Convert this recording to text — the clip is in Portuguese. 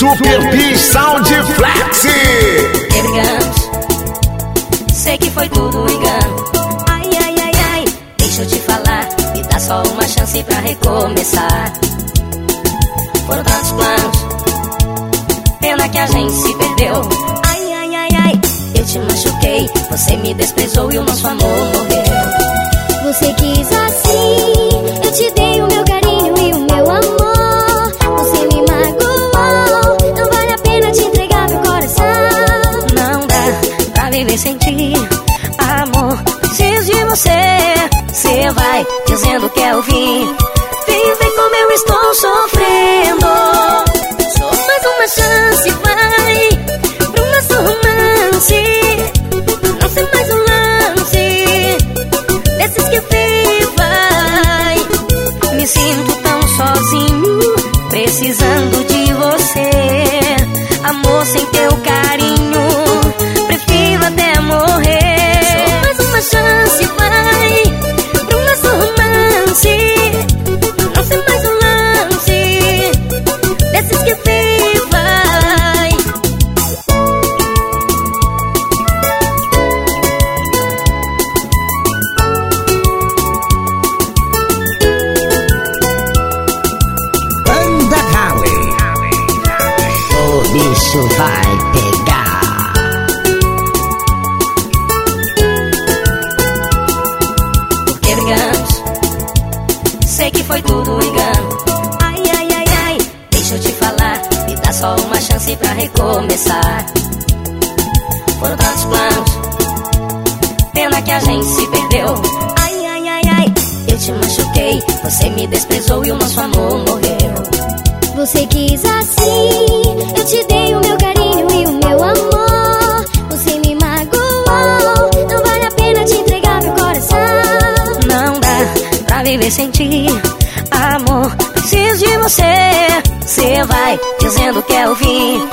Super P Sound Flex. Brigamos, sei que foi tudo engano. Ai, ai, ai, ai, deixa eu te falar. Me dá só uma chance pra recomeçar. Foram tantos planos, pena que a gente se perdeu. Ai, ai, ai, ai, eu te machuquei. Você me desprezou e o nosso amor morreu. Você quis assim, amor. Preciso de você. Você vai dizendo que é o fim. Vem ver como eu estou sofrendo. Só mais uma chance, vai. Pro nosso romance. Não ser mais um lance. Desses que vem, vai. Me sinto tão sozinho. Precisando de você. Amor sem teu carinho. O bicho vai pegar. Porque brigamos Sei que foi tudo engano. Ai, ai, ai, ai Deixa eu te falar Me dá só uma chance pra recomeçar. Foram tantos planos Pena que a gente se perdeu. Ai, ai, ai, ai Eu te machuquei Você me desprezou e o nosso amor morreu. Você quis assim, viver sem ti Amor, preciso de você. Você vai dizendo que é o fim